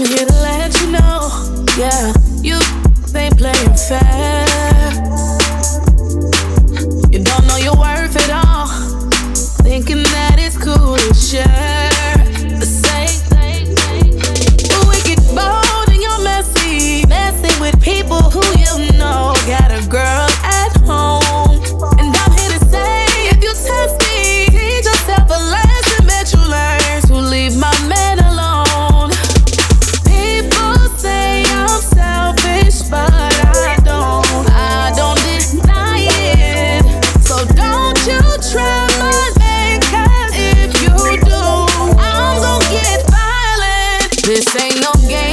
I'm here to let you know, yeah, you ain't playing fair. This ain't no game.